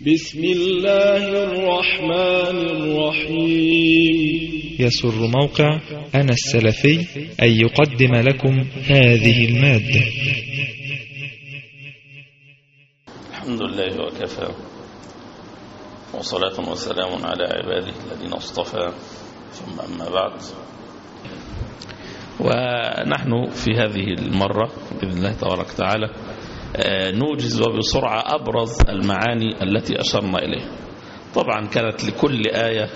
بسم الله الرحمن الرحيم. يسر موقع أنا السلفي أن يقدم لكم هذه المادة. الحمد لله وكفى. وصلاة وسلام على عباده الذين اصطفى. ثم أما بعد. ونحن في هذه المرة بإذن الله تبارك وتعالى نوجز وبسرعة أبرز المعاني التي أشرنا إليها طبعا كانت لكل آية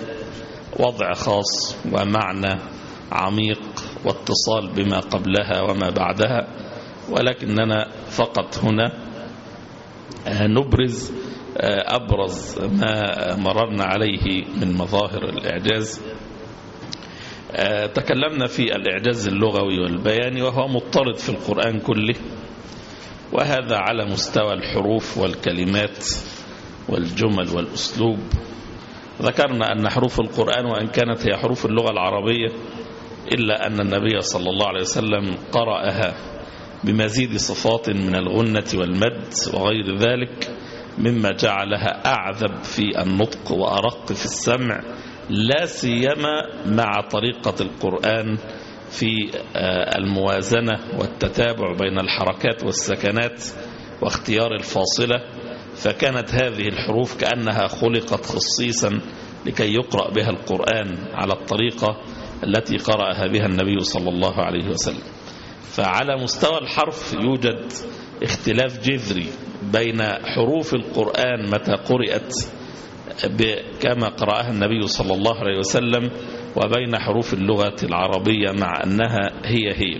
وضع خاص ومعنى عميق واتصال بما قبلها وما بعدها ولكننا فقط هنا نبرز أبرز ما مررنا عليه من مظاهر الإعجاز. تكلمنا في الإعجاز اللغوي والبياني وهو مضطرد في القرآن كله. وهذا على مستوى الحروف والكلمات والجمل والأسلوب. ذكرنا أن حروف القرآن وإن كانت هي حروف اللغة العربية إلا أن النبي صلى الله عليه وسلم قرأها بمزيد صفات من الغنة والمد وغير ذلك مما جعلها أعذب في النطق وأرق في السمع لا سيما مع طريقة القرآن في الموازنة والتتابع بين الحركات والسكنات واختيار الفاصلة. فكانت هذه الحروف كأنها خلقت خصيصا لكي يقرأ بها القرآن على الطريقة التي قرأها بها النبي صلى الله عليه وسلم. فعلى مستوى الحرف يوجد اختلاف جذري بين حروف القرآن متى قرأت كما قرأها النبي صلى الله عليه وسلم وبين حروف اللغة العربية مع أنها هي هي.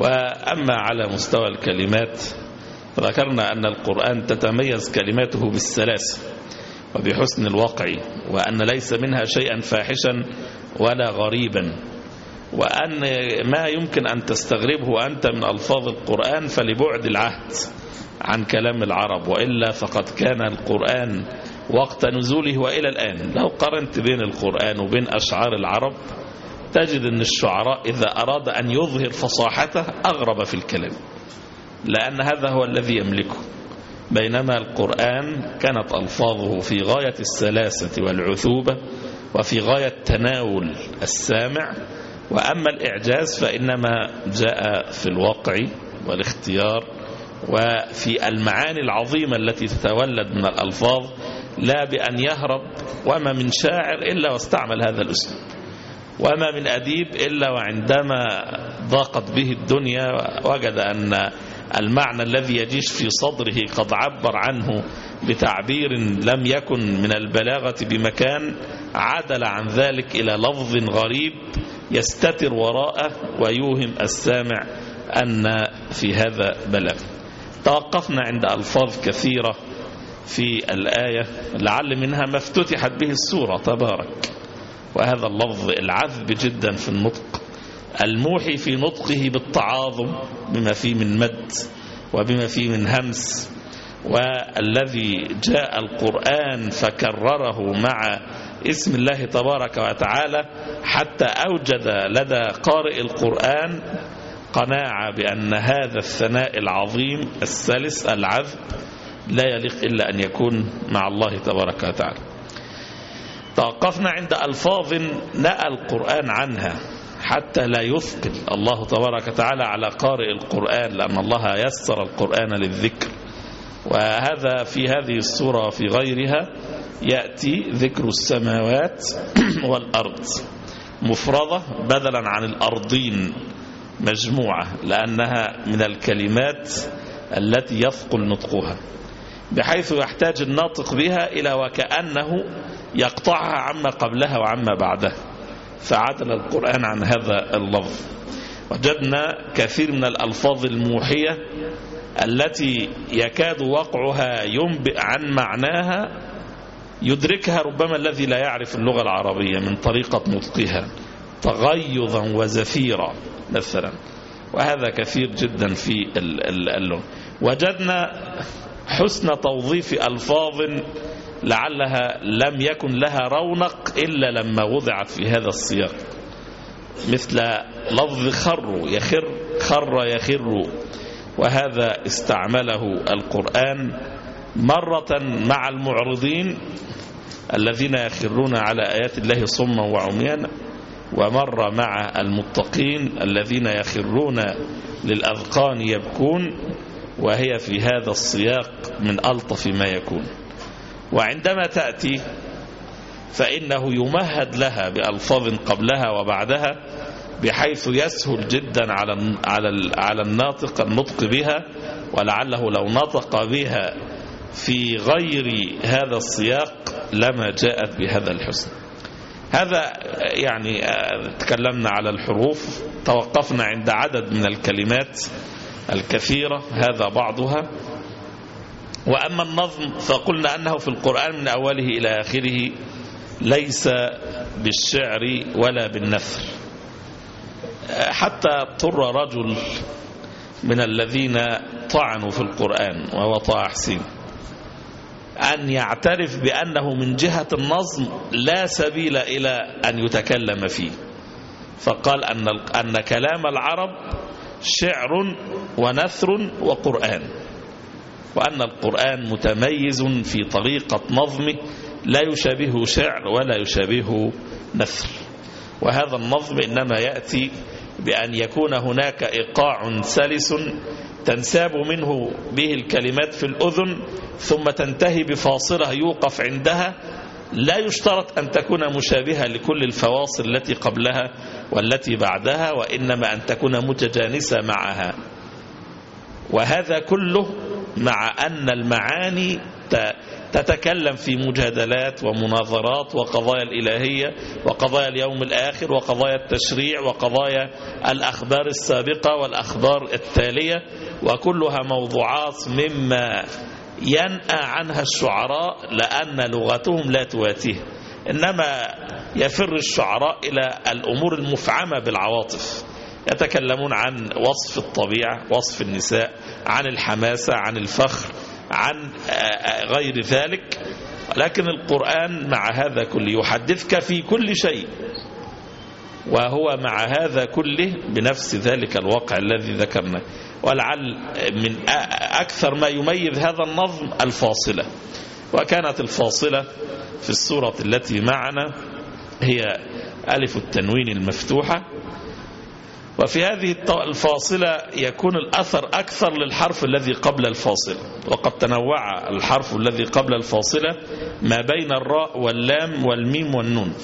وأما على مستوى الكلمات ذكرنا أن القرآن تتميز كلماته بالسلاسة وبحسن الوقع وأن ليس منها شيئا فاحشا ولا غريبا. وأن ما يمكن أن تستغربه أنت من ألفاظ القرآن فلبعد العهد عن كلام العرب وإلا فقد كان القرآن وقت نزوله وإلى الآن. لو قرنت بين القرآن وبين أشعار العرب تجد أن الشعراء إذا أراد أن يظهر فصاحته أغرب في الكلام. لأن هذا هو الذي يملكه. بينما القرآن كانت ألفاظه في غاية السلاسة والعثوبة وفي غاية تناول السامع. وأما الإعجاز فإنما جاء في الواقع والاختيار وفي المعاني العظيمة التي تتولد من الألفاظ لا بأن يهرب وما من شاعر إلا واستعمل هذا الأسلوب وما من أديب إلا وعندما ضاقت به الدنيا وجد أن المعنى الذي يجيش في صدره قد عبر عنه بتعبير لم يكن من البلاغة بمكان عدل عن ذلك إلى لفظ غريب يستتر وراءه ويوهم السامع أن في هذا بلاغ. توقفنا عند ألفاظ كثيرة في الآية لعل منها ما افتتحت به السورة تبارك. وهذا اللفظ العذب جدا في النطق. الموحي في نطقه بالتعاظم بما فيه من مد وبما فيه من همس. والذي جاء القرآن فكرره مع اسم الله تبارك وتعالى حتى أوجد لدى قارئ القرآن قناعة بأن هذا الثناء العظيم السلس العذب لا يليق إلا أن يكون مع الله تبارك وتعالى. توقفنا عند ألفاظ نأى القرآن عنها حتى لا يثقل الله تبارك وتعالى على قارئ القرآن لأن الله يسر القرآن للذكر. وهذا في هذه السورة وفي غيرها يأتي ذكر السماوات والأرض مفردة بدلا عن الأرضين مجموعة لأنها من الكلمات التي يثقل نطقها. بحيث يحتاج الناطق بها إلى وكأنه يقطعها عما قبلها وعما بعدها. فعدل القرآن عن هذا اللفظ. وجدنا كثير من الألفاظ الموحية التي يكاد وقعها ينبئ عن معناها يدركها ربما الذي لا يعرف اللغة العربية من طريقة نطقها. تغيظا وزفيرا مثلا. وهذا كثير جدا في اللغة وجدنا حسن توظيف ألفاظ لعلها لم يكن لها رونق إلا لما وضعت في هذا السياق. مثل لفظ خر يخر خر يخر وهذا استعمله القرآن مرة مع المعرضين الذين يخرون على آيات الله صما وعميانا ومر مع المتقين الذين يخرون للأذقان يبكون وهي في هذا السياق من ألطف ما يكون. وعندما تأتي فإنه يمهد لها بألفاظ قبلها وبعدها بحيث يسهل جدا على على على الناطق النطق بها ولعله لو نطق بها في غير هذا السياق لما جاءت بهذا الحسن. هذا يعني تكلمنا على الحروف توقفنا عند عدد من الكلمات الكثيرة هذا بعضها. وأما النظم فقلنا أنه في القرآن من أوله إلى آخره ليس بالشعر ولا بالنثر. حتى اضطر رجل من الذين طعنوا في القرآن وهو طه حسين أن يعترف بأنه من جهة النظم لا سبيل إلى أن يتكلم فيه. فقال أن أن كلام العرب شعر ونثر وقرآن. وأن القرآن متميز في طريقة نظمه لا يشابهه شعر ولا يشابهه نثر. وهذا النظم إنما يأتي بأن يكون هناك إيقاع سلس تنساب منه به الكلمات في الأذن ثم تنتهي بفاصلة يوقف عندها لا يشترط أن تكون مشابهة لكل الفواصل التي قبلها والتي بعدها وإنما أن تكون متجانسة معها. وهذا كله مع أن المعاني تتكلم في مجادلات ومناظرات وقضايا الإلهية وقضايا اليوم الآخر وقضايا التشريع وقضايا الأخبار السابقة والأخبار التالية وكلها موضوعات مما ينأى عنها الشعراء لأن لغتهم لا تواتيه. إنما يفر الشعراء إلى الأمور المفعمة بالعواطف. يتكلمون عن وصف الطبيعة وصف النساء عن الحماسة عن الفخر عن غير ذلك. لكن القرآن مع هذا كله يحدثك في كل شيء. وهو مع هذا كله بنفس ذلك الواقع الذي ذكرنا. ولعل من أكثر ما يميز هذا النظم الفاصلة. وكانت الفاصلة في السورة التي معنا هي ألف التنوين المفتوحة. وفي هذه الفاصلة يكون الأثر أكثر للحرف الذي قبل الفاصلة وقد تنوع الحرف الذي قبل الفاصلة ما بين الراء واللام والميم والنون.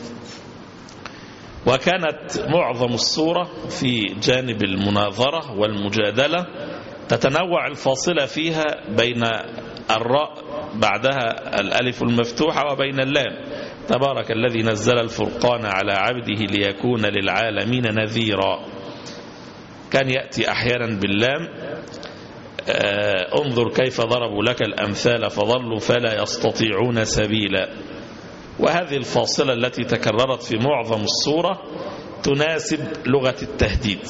وكانت معظم الصورة في جانب المناظرة والمجادلة تتنوع الفاصلة فيها بين الراء بعدها الألف المفتوحة وبين اللام. تبارك الذي نزل الفرقان على عبده ليكون للعالمين نذيرا. كان يأتي أحيانا باللام آه انظر كيف ضربوا لك الأمثال فظلوا فلا يستطيعون سبيلا. وهذه الفاصلة التي تكررت في معظم الصورة تناسب لغة التهديد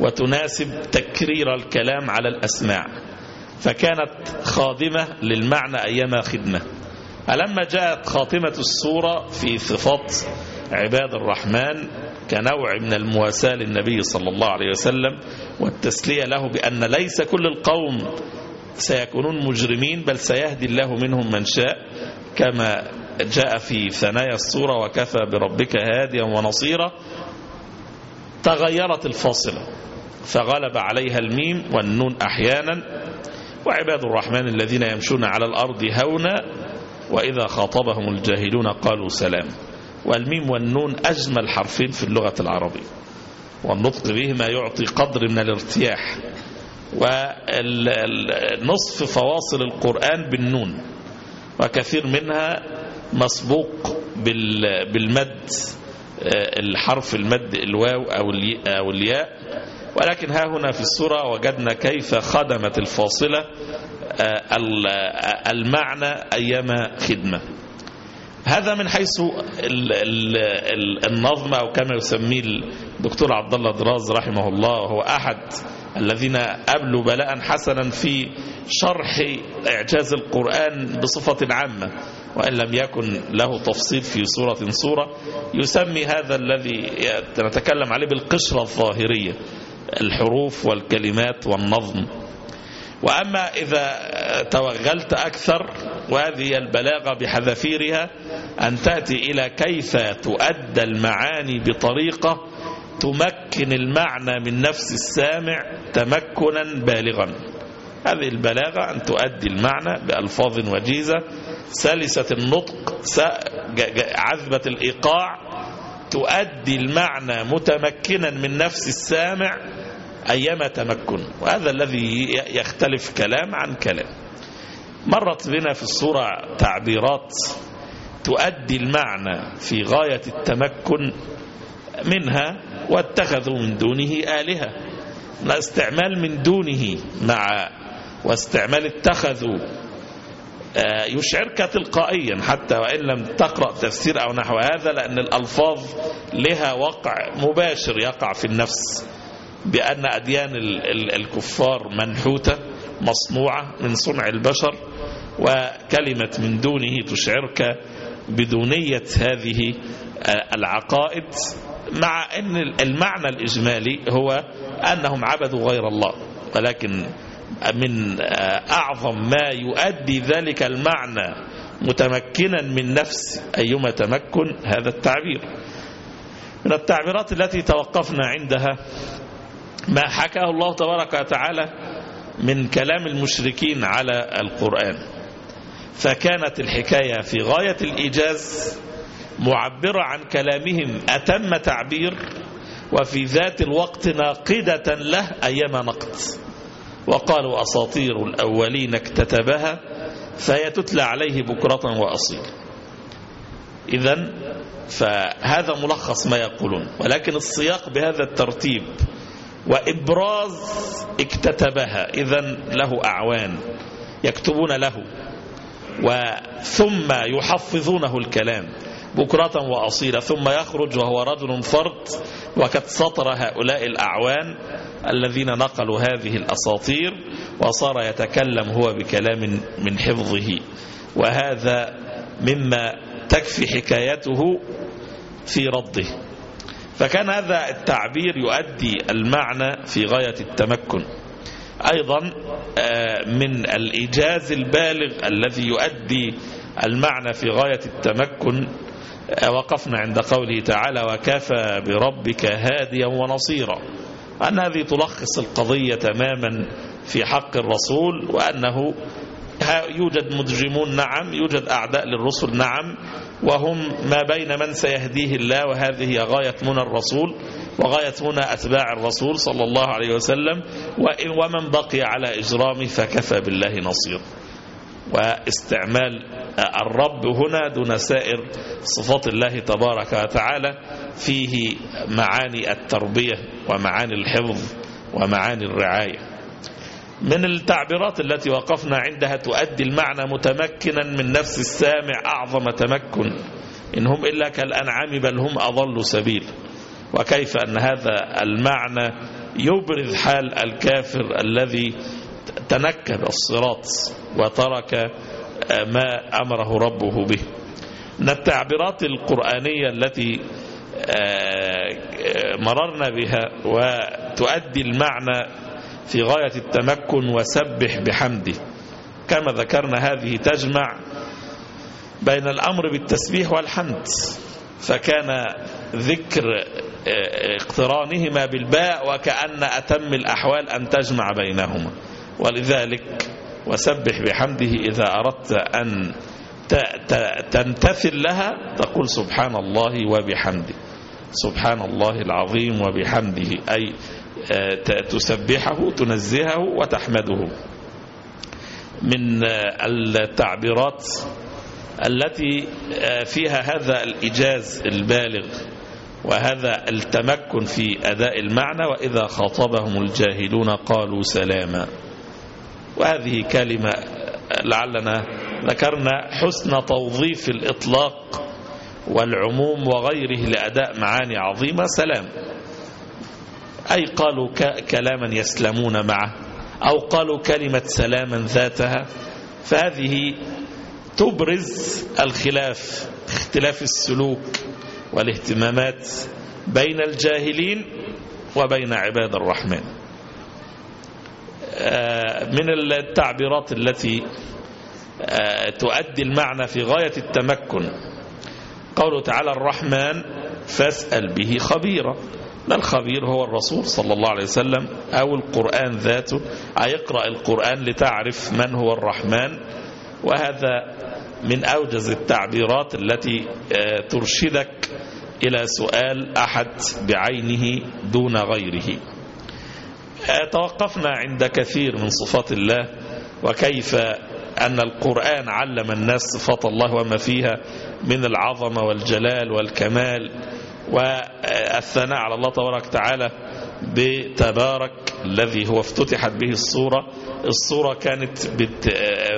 وتناسب تكرير الكلام على الأسماع. فكانت خادمة للمعنى أيما خدمة. ألما جاءت خاتمة الصورة في صفات عباد الرحمن كنوع من المواساة للنبي صلى الله عليه وسلم والتسلية له بأن ليس كل القوم سيكونون مجرمين بل سيهدي الله منهم من شاء كما جاء في ثنايا الصورة وكفى بربك هاديا ونصيرا تغيرت الفاصلة فغلب عليها الميم والنون أحيانا. وعباد الرحمن الذين يمشون على الأرض هونا وإذا خاطبهم الجاهلون قالوا سلام. والميم والنون أجمل حرفين في اللغة العربية. والنطق بهما يعطي قدر من الارتياح. ونصف فواصل القرآن بالنون. وكثير منها مسبوق بالمد الحرف المد الواو أو الياء. ولكن ها هنا في السورة وجدنا كيف خدمت الفاصلة المعنى أيما خدمة. هذا من حيث النظم أو كما يسميه الدكتور عبد الله دراز رحمه الله وهو أحد الذين أبلوا بلاء حسنا في شرح إعجاز القرآن بصفة عامة وإن لم يكن له تفصيل في سورة سورة يسمي هذا الذي نتكلم عليه بالقشرة الظاهرية الحروف والكلمات والنظم. وأما إذا توغلت أكثر وهذه البلاغة بحذافيرها أن تأتي إلى كيف تؤدى المعاني بطريقة تمكن المعنى من نفس السامع تمكنا بالغا. هذه البلاغة أن تؤدي المعنى بألفاظ وجيزة. سلسة النطق عذبة الإيقاع تؤدي المعنى متمكنا من نفس السامع أيما تمكن وهذا الذي يختلف كلام عن كلام. مرت بنا في الصورة تعبيرات تؤدي المعنى في غاية التمكن منها واتخذوا من دونه آلهة. استعمال من دونه مع واستعمال اتخذوا يشعرك تلقائيا حتى وإن لم تقرأ تفسير أو نحو هذا لأن الألفاظ لها وقع مباشر يقع في النفس. بأن أديان الكفار منحوتة مصنوعة من صنع البشر وكلمة من دونه تشعرك بدونية هذه العقائد مع أن المعنى الإجمالي هو أنهم عبدوا غير الله. ولكن من أعظم ما يؤدي ذلك المعنى متمكنا من نفس أيما تمكن هذا التعبير. من التعبيرات التي توقفنا عندها ما حكاه الله تبارك وتعالى من كلام المشركين على القرآن. فكانت الحكاية في غاية الإيجاز معبرة عن كلامهم أتم تعبير وفي ذات الوقت ناقدة له أيما نقد. وقالوا أساطير الأولين اكتتبها فهي تتلى عليه بكرة وأصيل. إذا فهذا ملخص ما يقولون ولكن السياق بهذا الترتيب وإبراز اكتتبها. إذا له أعوان يكتبون له وثم يحفظونه الكلام بكرة وأصيلا. ثم يخرج وهو رجل فرد وقد سطر هؤلاء الأعوان الذين نقلوا هذه الأساطير وصار يتكلم هو بكلام من حفظه. وهذا مما تكفي حكايته في رده. فكان هذا التعبير يؤدي المعنى في غاية التمكن. أيضا من الإيجاز البالغ الذي يؤدي المعنى في غاية التمكن وقفنا عند قوله تعالى وكفى بربك هاديا ونصيرا أن هذه تلخص القضية تماما في حق الرسول وأنه يوجد مجرمون نعم يوجد أعداء للرسل نعم وهم ما بين من سيهديه الله وهذه غاية منى الرسول وغاية منى أتباع الرسول صلى الله عليه وسلم ومن بقي على إجرامه فكفى بالله نصير. واستعمال الرب هنا دون سائر صفات الله تبارك وتعالى فيه معاني التربية ومعاني الحفظ ومعاني الرعاية. من التعبيرات التي وقفنا عندها تؤدي المعنى متمكنا من نفس السامع أعظم تمكن. إن هم إلا كالأنعام بل هم أضل سبيل. وكيف أن هذا المعنى يبرز حال الكافر الذي تنكب الصراط وترك ما أمره ربه به. من التعبيرات القرآنية التي مررنا بها وتؤدي المعنى في غاية التمكن وسبح بحمده. كما ذكرنا هذه تجمع بين الأمر بالتسبيح والحمد فكان ذكر اقترانهما بالباء وكأن أتم الأحوال أن تجمع بينهما. ولذلك وسبح بحمده إذا أردت أن تمتثل لها تقول سبحان الله وبحمده. سبحان الله العظيم وبحمده. أي تسبحه تنزهه وتحمده. من التعبيرات التي فيها هذا الإجاز البالغ وهذا التمكن في أداء المعنى وإذا خاطبهم الجاهلون قالوا سلاما. وهذه كلمة لعلنا ذكرنا حسن توظيف الإطلاق والعموم وغيره لأداء معاني عظيمة. سلام. أي قالوا كلاما يسلمون معه أو قالوا كلمة سلاما ذاتها فهذه تبرز الخلاف اختلاف السلوك والاهتمامات بين الجاهلين وبين عباد الرحمن. من التعبيرات التي تؤدي المعنى في غاية التمكن قوله تعالى الرحمن فاسأل به خبيرا. لا الخبير هو الرسول صلى الله عليه وسلم أو القرآن ذاته. اقرأ القرآن لتعرف من هو الرحمن. وهذا من أوجز التعبيرات التي ترشدك إلى سؤال أحد بعينه دون غيره. توقفنا عند كثير من صفات الله. وكيف أن القرآن علم الناس صفات الله وما فيها من العظمة والجلال والكمال. والثناء على الله تبارك وتعالى بتبارك الذي هو افتتحت به الصورة. الصورة كانت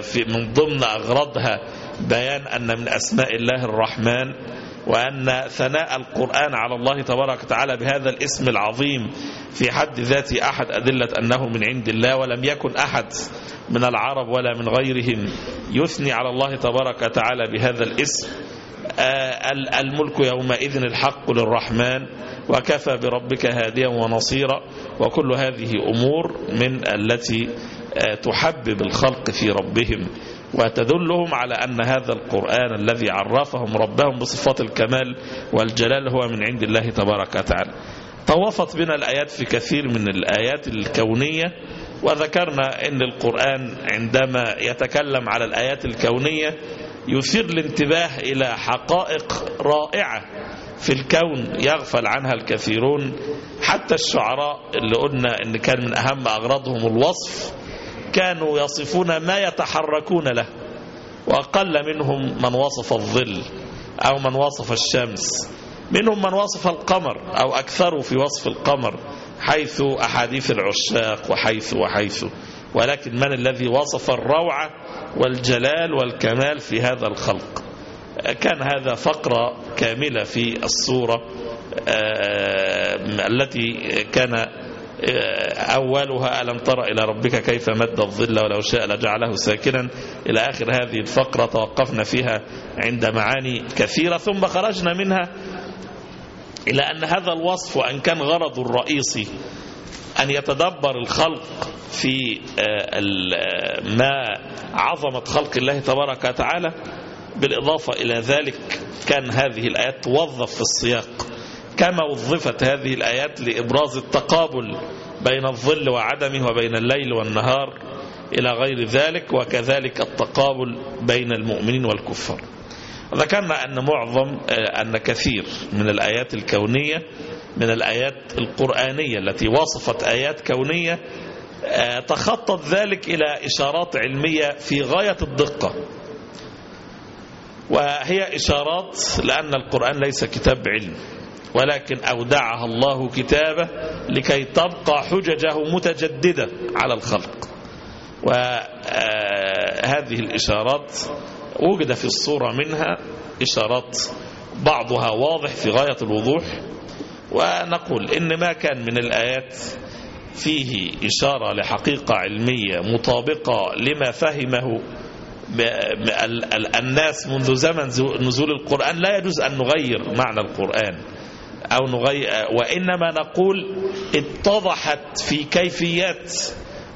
في من ضمن أغراضها بيان أن من أسماء الله الرحمن وأن ثناء القرآن على الله تبارك وتعالى بهذا الاسم العظيم في حد ذاته أحد أدلة أنه من عند الله ولم يكن أحد من العرب ولا من غيرهم يثني على الله تبارك وتعالى بهذا الاسم. الملك يومئذ الحق للرحمن وكفى بربك هاديا ونصيرا. وكل هذه أمور من التي تحبب الخلق في ربهم وتدلهم على أن هذا القرآن الذي عرفهم ربهم بصفات الكمال والجلال هو من عند الله تبارك وتعالى. طوفت بنا الآيات في كثير من الآيات الكونية وذكرنا أن القرآن عندما يتكلم على الآيات الكونية يثير الانتباه إلى حقائق رائعة في الكون يغفل عنها الكثيرون. حتى الشعراء اللي قلنا أن كان من أهم أغراضهم الوصف كانوا يصفون ما يتحركون له وأقل منهم من وصف الظل أو من وصف الشمس منهم من وصف القمر أو أكثروا في وصف القمر حيث أحاديث العشاق وحيث وحيث. ولكن من الذي وصف الروعة والجلال والكمال في هذا الخلق؟ كان هذا فقرة كاملة في الصورة التي كان أولها ألم تر إلى ربك كيف مد الظل ولو شاء لجعله ساكنا. إلى آخر هذه الفقرة توقفنا فيها عند معاني كثيرة ثم خرجنا منها إلى أن هذا الوصف وأن كان غرض الرئيسي أن يتدبر الخلق في ما عظمت خلق الله تبارك وتعالى بالإضافة إلى ذلك كان هذه الآيات توظف في السياق. كما وظفت هذه الآيات لإبراز التقابل بين الظل وعدمه وبين الليل والنهار إلى غير ذلك وكذلك التقابل بين المؤمنين والكفار. ذكرنا أن معظم أن كثير من الآيات الكونية من الآيات القرآنية التي وصفت آيات كونية تخطط ذلك إلى إشارات علمية في غاية الدقة. وهي إشارات لأن القرآن ليس كتاب علم ولكن أودعها الله كتابه لكي تبقى حججه متجددة على الخلق. وهذه الإشارات وجد في الصورة منها إشارات بعضها واضح في غاية الوضوح ونقول إن ما كان من الآيات فيه إشارة لحقيقة علمية مطابقة لما فهمه الناس منذ زمن نزول القرآن لا يجوز أن نغير معنى القرآن أو نغير وإنما نقول اتضحت في كيفيات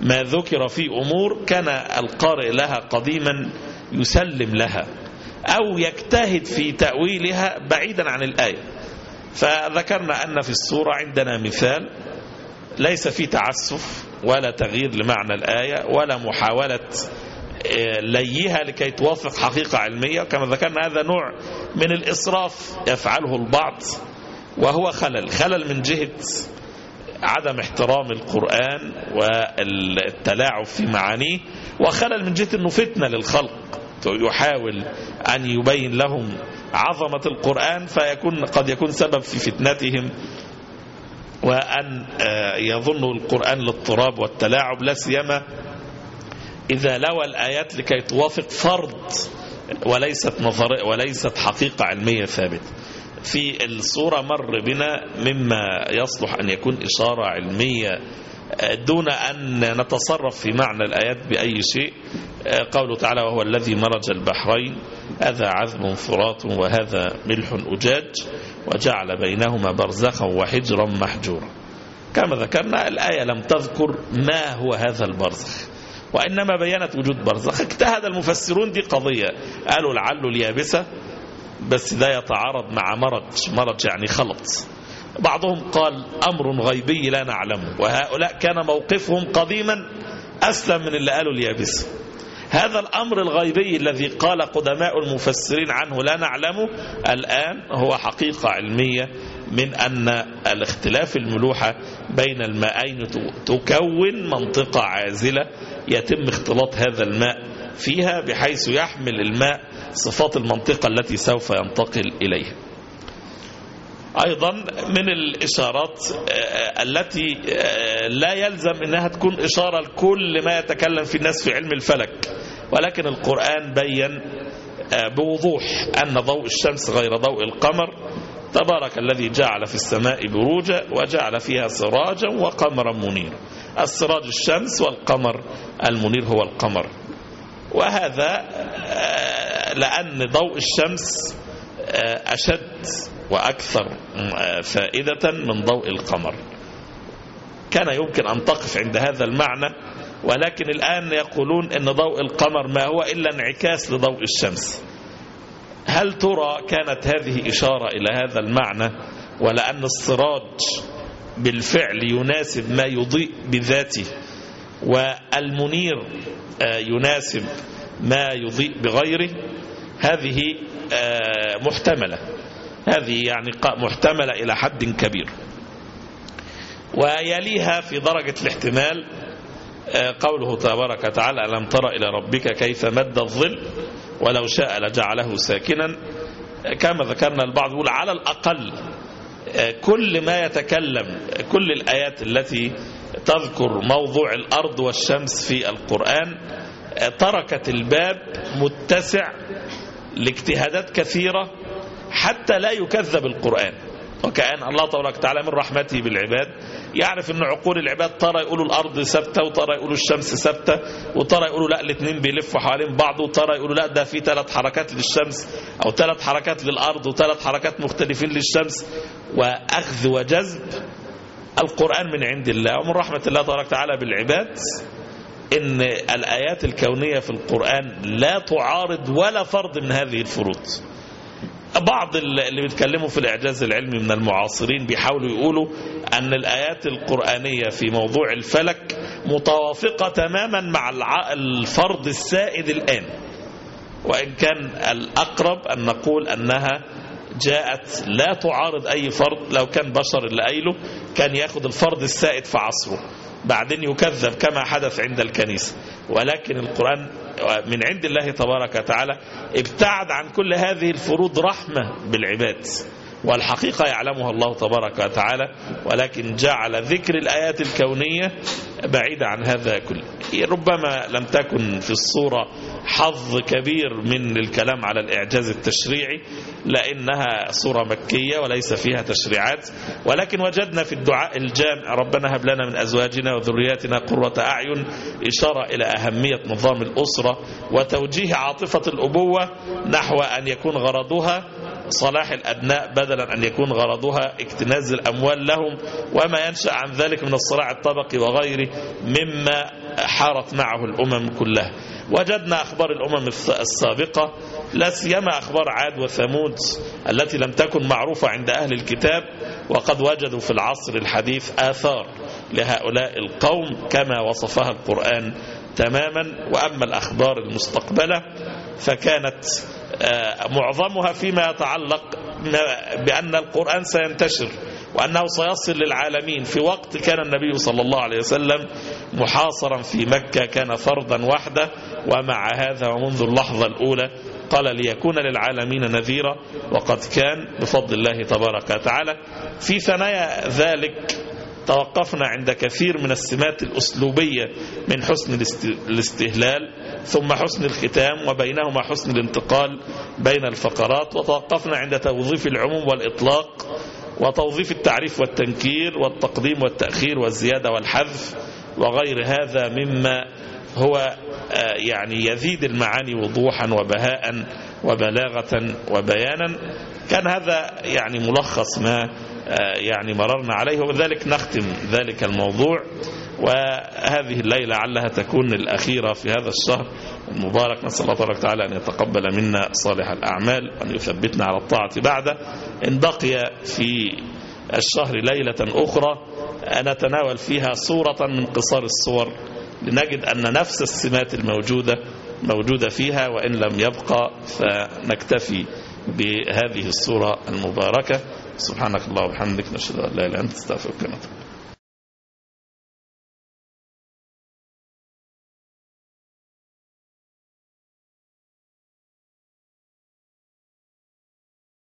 ما ذكر في أمور كان القارئ لها قديما يسلم لها أو يجتهد في تأويلها بعيدا عن الآية. فذكرنا أن في السورة عندنا مثال ليس في تعسف ولا تغيير لمعنى الآية ولا محاولة ليها لكي توافق حقيقة علمية. كما ذكرنا هذا نوع من الإسراف يفعله البعض وهو خلل. خلل من جهة عدم احترام القرآن والتلاعب في معانيه وخلل من جهة أنه فتنة للخلق. يحاول أن يبين لهم عظمة القرآن فيكون قد يكون سبب في فتنتهم وأن يظنوا القرآن للطراب والتلاعب. لا سيما إذا لوى الآيات لكي توافق فرض وليست نظر وليست حقيقة علمية ثابتة. في الصورة مر بنا مما يصلح أن يكون إشارة علمية دون أن نتصرف في معنى الآيات بأي شيء. قوله تعالى وهو الذي مرج البحرين هذا عذب فرات وهذا ملح أجاج وجعل بينهما برزخا وحجرا محجورا. كما ذكرنا الآية لم تذكر ما هو هذا البرزخ وإنما بينت وجود برزخ. اجتهد المفسرون دي قضية. قالوا لعله اليابسة بس ده يتعارض مع مرج. مرج يعني خلط. بعضهم قال أمر غيبي لا نعلمه وهؤلاء كان موقفهم قديما أسلم من اللي قالوا اليابسة هذا الأمر الغيبي الذي قال قدماء المفسرين عنه لا نعلمه الآن هو حقيقة علمية من أن الاختلاف الملوحة بين الماءين تكون منطقة عازلة يتم اختلاط هذا الماء فيها بحيث يحمل الماء صفات المنطقة التي سوف ينتقل إليها. أيضا من الإشارات التي لا يلزم أنها تكون إشارة لكل ما يتكلم في الناس في علم الفلك. ولكن القرآن بين بوضوح أن ضوء الشمس غير ضوء القمر. تبارك الذي جعل في السماء بروجا وجعل فيها سراجا وقمرا منيرا. السراج الشمس والقمر المنير هو القمر. وهذا لأن ضوء الشمس أشد وأكثر فائدة من ضوء القمر. كان يمكن أن تقف عند هذا المعنى ولكن الآن يقولون أن ضوء القمر ما هو إلا انعكاس لضوء الشمس. هل ترى كانت هذه إشارة إلى هذا المعنى؟ ولأن السراج بالفعل يناسب ما يضيء بذاته والمنير يناسب ما يضيء بغيره. هذه محتملة. هذه يعني محتملة إلى حد كبير. ويليها في درجة الاحتمال قوله تبارك وتعالى ألم تر إلى ربك كيف مد الظل؟ ولو شاء لجعله ساكنا. كما ذكرنا البعض يقول على الأقل كل ما يتكلم كل الآيات التي تذكر موضوع الأرض والشمس في القرآن تركت الباب متسع لاجتهادات كثيرة حتى لا يكذب القرآن. وكأن الله تبارك وتعالى من رحمته بالعباد يعرف إن عقول العباد ترى يقولوا الأرض ثابتة وترى يقولوا الشمس ثابتة وترى يقولوا لا الاثنين بيلفوا حوالين بعض وترى يقولوا لا ده في ثلاث حركات للشمس أو ثلاث حركات للأرض وثلاث حركات مختلفين للشمس. وأخذ وجذب القرآن من عند الله ومن رحمة الله تبارك وتعالى بالعباد إن الآيات الكونية في القرآن لا تعارض ولا فرض من هذه الفروض. بعض اللي بيتكلموا في الإعجاز العلمي من المعاصرين بيحاولوا يقولوا أن الآيات القرآنية في موضوع الفلك متوافقة تماما مع الفرض السائد الآن. وإن كان الأقرب أن نقول أنها جاءت لا تعارض أي فرض لو كان بشر اللي قايله كان ياخد الفرض السائد في عصره. بعدين يكذب كما حدث عند الكنيسة. ولكن القرآن من عند الله تبارك وتعالى ابتعد عن كل هذه الفروض رحمة بالعباد. والحقيقة يعلمها الله تبارك وتعالى ولكن جعل ذكر الآيات الكونية بعيدة عن هذا كله. ربما لم تكن في الصورة حظ كبير من الكلام على الإعجاز التشريعي لأنها صورة مكية وليس فيها تشريعات. ولكن وجدنا في الدعاء الجامع ربنا هب لنا من أزواجنا وذرياتنا قرة أعين إشارة إلى أهمية نظام الأسرة وتوجيه عاطفة الأبوة نحو أن يكون غرضها صلاح الأبناء بدلا أن يكون غرضها اكتناز الأموال لهم وما ينشأ عن ذلك من الصراع الطبقي وغيره. مما حارت معه الأمم كلها. وجدنا أخبار الأمم السابقة لا سيما أخبار عاد وثمود التي لم تكن معروفة عند أهل الكتاب وقد وجدوا في العصر الحديث آثار لهؤلاء القوم كما وصفها القرآن تماما. وأما الأخبار المستقبلة فكانت معظمها فيما يتعلق بأن القرآن سينتشر. وأنه سيصل للعالمين. في وقت كان النبي صلى الله عليه وسلم محاصرا في مكة كان فردا وحده ومع هذا ومنذ اللحظة الأولى قال ليكون للعالمين نذيرا. وقد كان بفضل الله تبارك وتعالى. في ثنايا ذلك توقفنا عند كثير من السمات الأسلوبية من حسن الاستهلال ثم حسن الختام وبينهما حسن الانتقال بين الفقرات. وتوقفنا عند توظيف العموم والإطلاق. وتوظيف التعريف والتنكير والتقديم والتأخير والزيادة والحذف وغير هذا مما هو يعني يزيد المعاني وضوحا وبهاء وبلاغة وبيانا. كان هذا يعني ملخص ما يعني مررنا عليه وبذلك نختم ذلك الموضوع. وهذه الليلة لعلها تكون الأخيرة في هذا الشهر. المبارك نسأل الله تبارك وتعالى أن يتقبل منا صالح الأعمال وأن يثبتنا على الطاعة بعده. إن بقي في الشهر ليلة أخرى نتناول فيها صورة من قصار الصور لنجد أن نفس السمات الموجودة موجودة فيها وإن لم يبقى فنكتفي بهذه الصورة المباركة. سبحانك الله وبحمدك نشهد أن لا إله إلا أنت استغفرك ونتوب